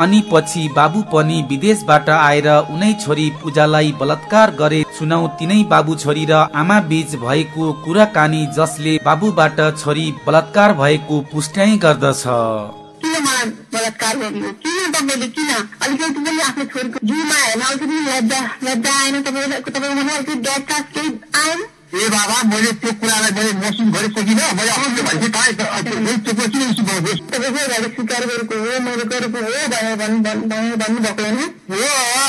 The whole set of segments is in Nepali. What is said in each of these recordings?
अनि पछि बाबु पनि विदेशबाट आएर उनै छोरी पूजालाई बलात्कार गरे सुनौ तिनै बाबु छोरी र आमा बीच भएको कुराकानी जसले बाबुबाट छोरी बलात्कार भएको पुष्ट्याइ गर्दछ। बलात्कार तपाईँलाई ए बाबा मैले त्यो कुरालाई मैले महसुस गरिसकिनँ मैले आउँछु भने कहाँ त्यो घरले स्वीकार गरेको हो मैले गरेको हो भनेर भन्नु भन्नु भन्नुभएको होइन हो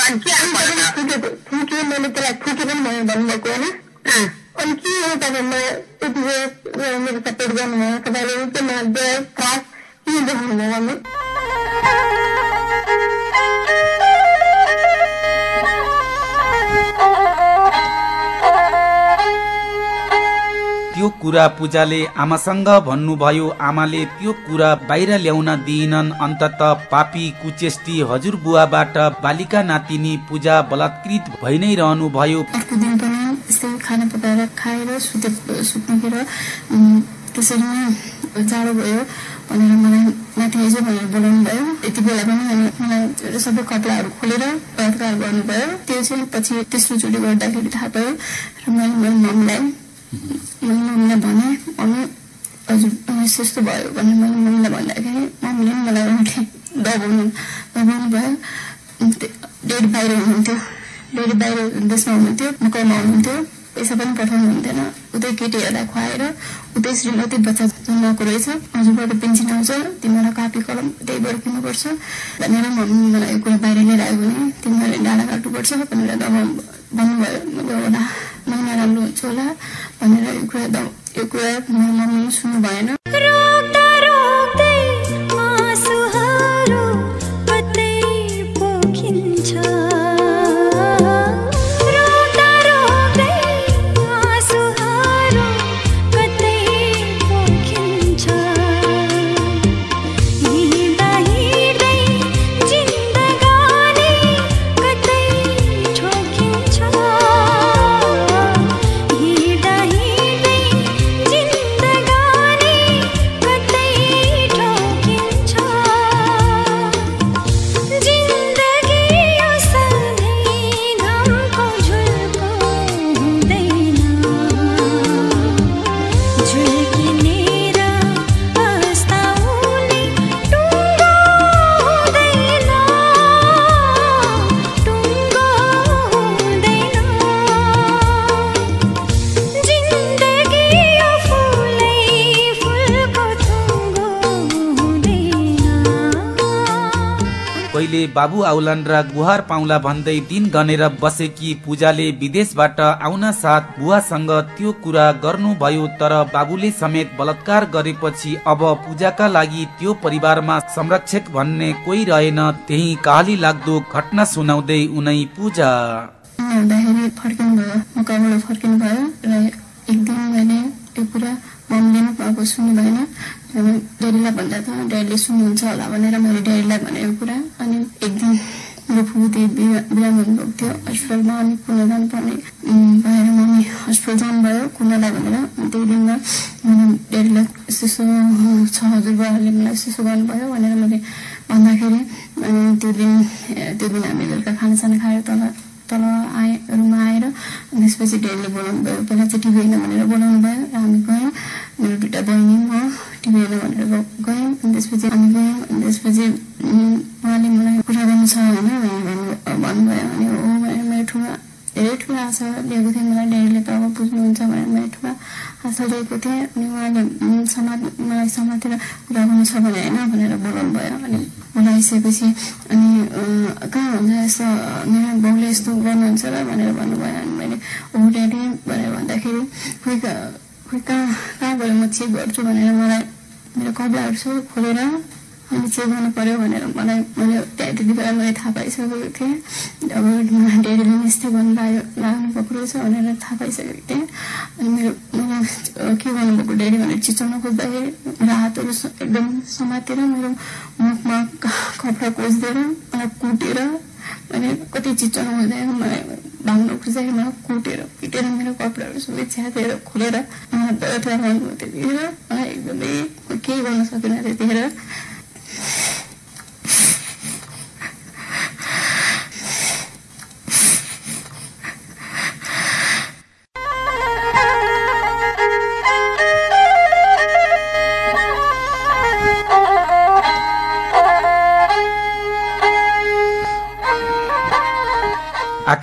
अनि के आउनु भएन? फुकेको फुके मैले त्यसलाई फुके पनि भनेर भन्नुभएको होइन अनि के हो तपाईँ मलाई यति मेरो सपोर्ट गर्नुभयो तपाईँले चाहिँ मलाई दया त्रास किन देखाउनुभयो भन्नु? कुरा पूजाले आमासँग भन्नुभयो आमाले त्यो कुरा बाहिर ल्याउन दिइनन्। अन्तत पापी कुचेष्टी हजुरबुवाबाट बालिका नातिनी पूजा बलात्कृत भइ नै रहनु भयो अर्को दिन पनि यस्तै खाना पकाएर खाएर सुते सुत्नेखेर त्यसरी नै जाडो भयो भनेर मलाई माथि आइज भनेर बोलाउनु भयो यति बेला पनि मलाई सबै कपडाहरू खोलेर बलात्कार गर्नुभयो। त्यो चाहिँ पछि तेस्रोचोटि गर्दाखेरि थाहा भयो र मैले मेरो मैले मम्मीलाई भने मम्मी हजुर यस्तो यस्तो भयो भनेर मैले मम्मीलाई भन्दाखेरि मम्मीले पनि मलाई उल्टे दबाउनु दबाउनु भयो। डेढ बाहिर हुनुहुन्थ्यो। डेढी बाहिर देशमा हुनुहुन्थ्यो मुकाउमा हुनुहुन्थ्यो। पैसा पनि पठाउनु हुन्थेन। उतै केटीहरूलाई खुवाएर उतै श्रीमती बच्चा जन्माएको रहेछ। हजुरबाट पेन्सन आउँछ। तिमीलाई कापी कलम त्यहीबाट किन्नुपर्छ भनेर मम्मी मलाई कुरा बाहिर लिएर आयो भने तिमीहरूले डाँडा काट्नुपर्छ भनेर दबाउ भन्नुभयो। मैले होला महिना राम्रो हुन्छ होला। भनेर यो कुरा यो कुरा मेरो मम्मीले सुन्नु भएन बाबु आउलान् र गुहार पाउला भन्दै दिन गनेर बसेकी पूजाले विदेशबाट आउन साथ बुवासँग त्यो कुरा गर्नुभयो तर बाबुले समेत बलात्कार गरेपछि अब पूजाका लागि त्यो परिवारमा संरक्षक भन्ने कोही रहेन। त्यही काली लाग्दो घटना सुनाउँदै उनै पूजा। फर्किनु भयो र एक दिन मैले यो कुरा सुन्नु भएन ड्याडीलाई भन्दा त ड्याडीले सुन्नुहुन्छ होला भनेर मैले ड्याडीलाई भने यो कुरा। अनि एक दिन मेरो फुपू बिहा बिराम हुनुभएको थियो हस्पिटलमा अनि कुन जानुपर्ने भएर मम्मी हस्पिटल जानुभयो कुनालाई भनेर। त्यही दिनमा मैले ड्याडीलाई यस्तो छ हजुरबाहरूले मलाई यस्तो गर्नुभयो भनेर मैले भन्दाखेरि अनि त्यो दिन त्यो दिन हामी बेलुका खानासाना खाएर तल तल आए रुममा आएर त्यसपछि ड्याडीले बोलाउनु भयो पहिला चाहिँ टिभी हेर्न भनेर बोलाउनु भयो र हामी गयौँ। मेरो दुइटा बहिनी म हेर्न भनेर गयौँ अनि त्यसपछि हामी गयौँ अनि त्यसपछि उहाँले मलाई कुरा गर्नु छ होइन भन्नुभयो अनि हो भनेर मेरो ठुलो धेरै ठुलो आशा लिएको थिएँ मलाई ड्याडीले त अब बुझ्नुहुन्छ भनेर मैले ठुलो आशा लिएको थिएँ अनि उहाँले समात मलाई समातेर कुरा गर्नु छ भने होइन भनेर बोलाउनु भयो अनि बोलाइसकेपछि अनि कहाँ हुन्छ यस्तो मेरो बाउले यस्तो गर्नुहुन्छ र भनेर भन्नुभयो अनि मैले हो ड्याडी भनेर भन्दाखेरि खोइ कहाँ कहाँ गएर म चेक गर्छु भनेर मलाई मेरो कपडाहरू सबै खोलेर अनि चेक गर्नु पर्यो भनेर मलाई मैले त्यहाँ त्यति बेला मैले थाहा पाइसकेको थिएँ अब ड्याडीले पनि यस्तै गर्नु लाग्यो लाग्नु भएको रहेछ भनेर थाहा पाइसकेको थिएँ अनि मेरो मलाई अ, के गर्नुभएको ड्याडी भनेर चिचाउन खोज्दाखेरि मेरो हातहरू स- एकदम समातेर मेरो मुखमा कपडा कोचिदिएर मलाई कुटेर अनि कति चिचाउन खोज्दाखेरि मलाई खोज्दाखेरि मलाई कुटेर पिटेर मेरो कपडाहरू सबै छ्यातेर खोलेर त्यतिखेर मलाई एकदमै केही गर्न सकेन त्यतिखेर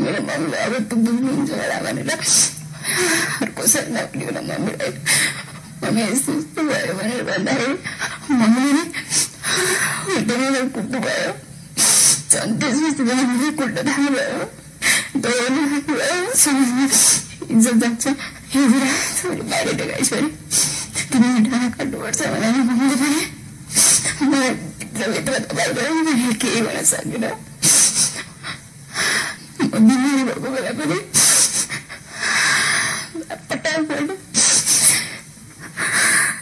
मेरो मम्मीले अब त बुझ्नुहुन्छ होला भनेर अर्को सल्लाह पनि होला मम्मीलाई मम्मी यस्तो यस्तो भयो भनेर भन्दाखेरि मम्मीले एकदमै कुट्नुभयो झन् त्यसपछि मम्मीले कुट्न थाल्नुभयो दौड्नु थाल्नुभयो समाजमा इज्जत जान्छ यो कुरा छोरी बाहिर देखाइस् भने तिमीले ढाका काट्नुपर्छ भनेर मम्मीले भने मलाई भित्रभित्र तपाईँको मैले केही भन्न सकिनँ बिमारी भएको बेला पनि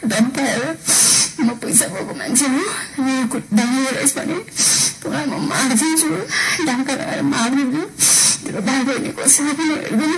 धम्काएर म पैसा भएको मान्छे हो मेरो खुट्टा रहेछ भने तँलाई म मारिदिन्छु ढाका लगाएर मारिदिन्छु तेरो पनि हेर्दैन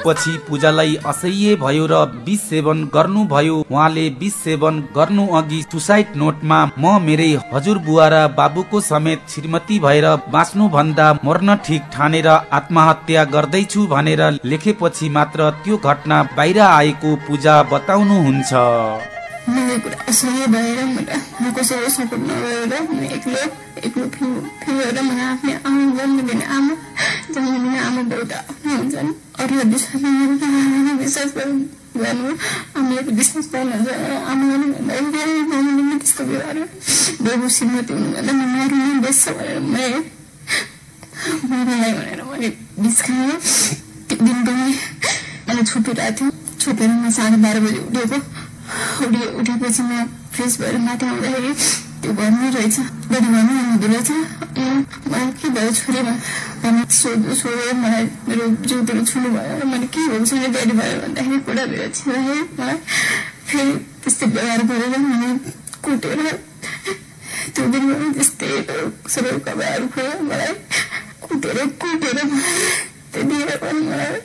त्यसपछि पूजालाई असह्य भयो र विष सेवन गर्नुभयो। उहाँले विष सेवन गर्नु अघि सुसाइड नोटमा म मेरै हजुरबुवा र बाबुको समेत श्रीमती भएर बाँच्नु भन्दा मर्न ठिक ठानेर आत्महत्या गर्दैछु भनेर लेखेपछि मात्र त्यो घटना बाहिर आएको पूजा बताउनुहुन्छ। मलाई कुरा असह्य भएर म कसैको सपोर्ट नगरेर म एक्लो एक्लो फिल फिल गरेर मलाई आफ्नै आमा जन्म दिने आमा जन्म दिने आमा बहुत आफ्नो हुन्छन् अरूलाई विश्वास विश्वास गर्नु गर्नु आमाले विश्वास गर्नुहुन्छ आमाले मम्मीले त्यस्तो व्यवहार बेबु श्रीमती हुनुभन्दा म मरुनु बेच्छ भनेर मैले मरलाई भनेर मैले बिस खाएँ त्यो दिन पनि मलाई छोपिरहेको थियो छोपेर म साढे बाह्र बजी उठेको उठे उठेपछि म फ्रेस भएर माथि आउँदाखेरि त्यो घरमै रहेछ बडी घरमै हुँदो रहेछ मलाई के भयो छोरीमा भनेर सोध्नु सोधेर मलाई मेरो जिउतिर छुनु भयो र मैले के भएको छैन ड्याडी भयो भन्दाखेरि कुरा भएर छिराखेँ मलाई फेरि त्यस्तै व्यवहार गरेर मलाई कुटेर त्यो दिनमा पनि त्यस्तै सबै कपडाहरू खोयो मलाई कुटेर कुटेर मलाई त्यतिखेर पनि मलाई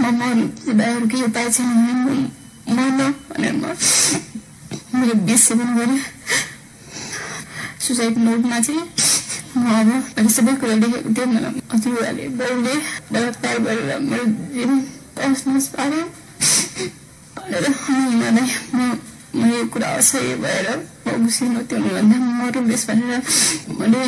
मर्नु अरू केही उपाय छैन भने म मर्न भनेर म मेरो बिस सेभेन गरेँ सुसाइड नोटमा चाहिँ म अब मैले सबै कुरा लेखेको थिएँ मलाई हजुरबाले बाउले बलात्कार गरेर मेरो जीवन तसनस पार्यो भनेर अनि मलाई म म यो कुरा असह्य भएर गुसी नत्याउनुभन्दा बेस भनेर मैले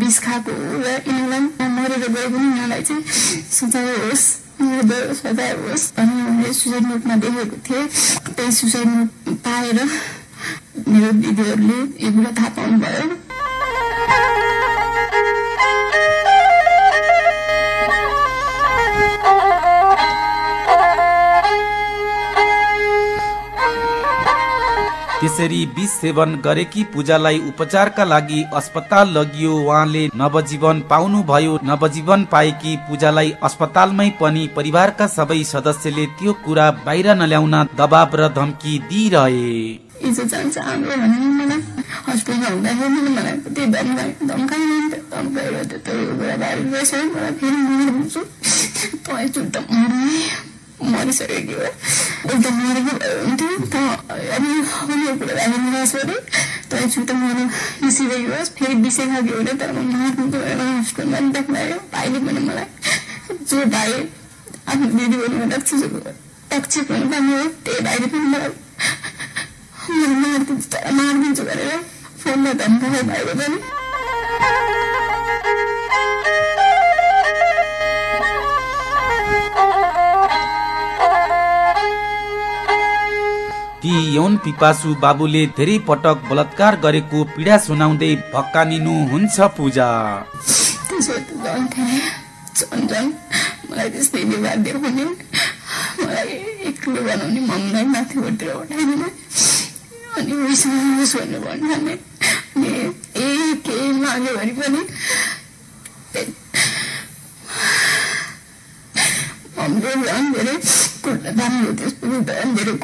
बिस खाएको र यिनीहरूलाई मरेर गए पनि यिनीहरूलाई चाहिँ सजाय होस् मेरो सजाय होस् भनेर मैले सुसाइड नोटमा देखेको थिएँ त्यही सुसाइड नोट पाएर मेरो दिदीहरूले यो कुरा थाहा पाउनुभयो त्यसरी विष सेवन गरेकी पूजालाई उपचारका लागि अस्पताल लगियो। उहाँले नवजीवन पाउनु भयो नवजीवन पाएकी पूजालाई अस्पतालमै पनि परिवारका सबै सदस्यले त्यो कुरा बाहिर नल्याउन दबाब र धम्की दिइरहे। मलाई मलाई मलाई तँ एकदम भयो हुन्थ्यो त यो कुरा बाहिर निराश गरेँ तँ चुट्ट मर निस्किरहेको होस् फेरि बिसे खाएको भने तर म मर्नु भनेर हस्पिटलमा नि देखायो भाइले पनि मलाई जो भाइ आफ्नो दिदी बहिनी रक्ष रक्षक भन्नु हो त्यही भाइले पनि मलाई मैले मारिदिन्छु तर मारिदिन्छु भनेर फोनमा धम्कायो भाइले पनि ती यौन पिपासु बाबुले धेरै पटक बलात्कार गरेको पीडा सुनाउँदै भक्कानिनु हुन्छ पूजा।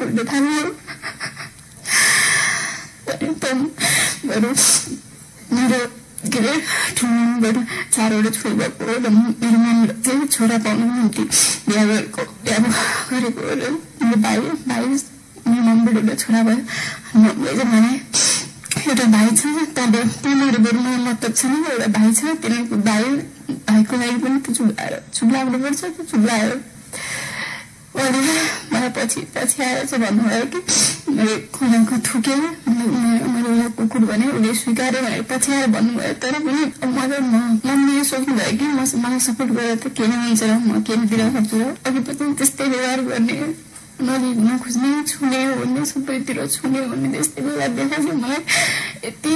के धेरै थाल्यो बरु मेरो के अरे ठुलोबाट चारवटा छोरी भएको मेरो चाहिँ छोरा पाउनु निम्ति बिहा गरेको बिहा गरेको मेरो भाइ भाइ मेरो मम्मीबाट एउटा छोरा भयो मम्मीले चाहिँ भने एउटा भाइ छ त्यहाँ त्यहाँबाट बरु मलाई मतलब छैन एउटा भाइ छ तिनीहरूको भाइ भाइको लागि पनि त्यो चुलाएर चुलाउनु पर्छ त्यो अनि मलाई पछि पछि आएर चाहिँ भन्नुभयो कि मैले खुलाको थुकेँ मैले उसलाई कुकुर भने उसले स्वीकार्यो भनेर पछि आएर भन्नुभयो तर पनि मलाई म मम्मीले सोच्नुभयो कि म मलाई सपोर्ट गरेर त के नै हुन्छ र म के नै दिन सक्छु र अघि पछि त्यस्तै व्यवहार गर्ने नलिन खोज्ने छुने भन्ने सबैतिर छुने भन्ने त्यस्तै व्यवहार देखाएको मलाई यति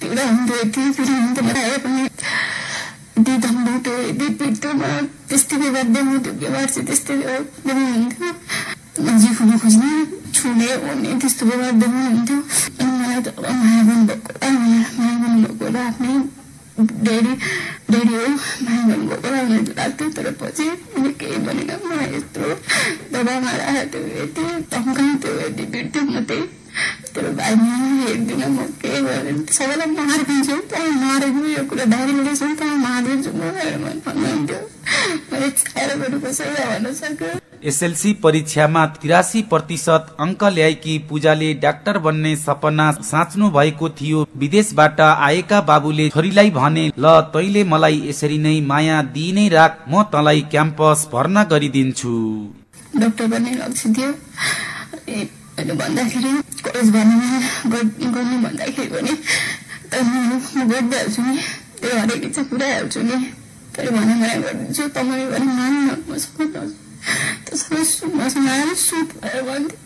पीडा हुन्थ्यो यति पीडा हुन्थ्यो मलाई पनि यति यति पिट्थ्यो मलाई त्यस्तै व्यवहार देखाउँथ्यो व्यवहार चाहिँ त्यस्तै खोज्ने छुने ओर्ने त्यस्तो व्यवहार देखाउनुहुन्थ्यो अनि मलाई त माया गर्नुभएको माया गर्नुभएको होला आफ्नै ड्याडी ड्याडी हो माया गर्नुभएको भनेर लाग्थ्यो तर पछि मैले केही भनेन मलाई यत्रो दबामा राखेको यति म त्यही तर भाइ म हेर्दिनँ म के गरेँ सबैलाई मारिदिन्छु त मारेको यो कुरा डाइरेक्टली छु त मारिदिन्छु म भन्नुहुन्थ्यो मैले पनि कसैलाई भन्न सक्यो एसएलसी परीक्षामा तिरासी प्रतिशत अङ्क ल्याएकी पूजाले डाक्टर बन्ने सपना साँच्नु भएको थियो विदेशबाट आएका बाबुले छोरीलाई भने ल तैले मलाई यसरी नै माया दिइ नै राख म तँलाई क्याम्पस भर्ना गरिदिन्छु डक्टर बन्ने लक्ष्य थियो भन्दाखेरि कलेज भर्ना गर्नु भन्दाखेरि पनि तर म गर्दै हाल्छु नि। त्यो हरेक इच्छा पुऱ्याइहाल्छु नि। तर भने भने गरिदिन्छु तपाईँ भने मान्नु म त सबै मसँग आएर सुट भएर भन्थ्यो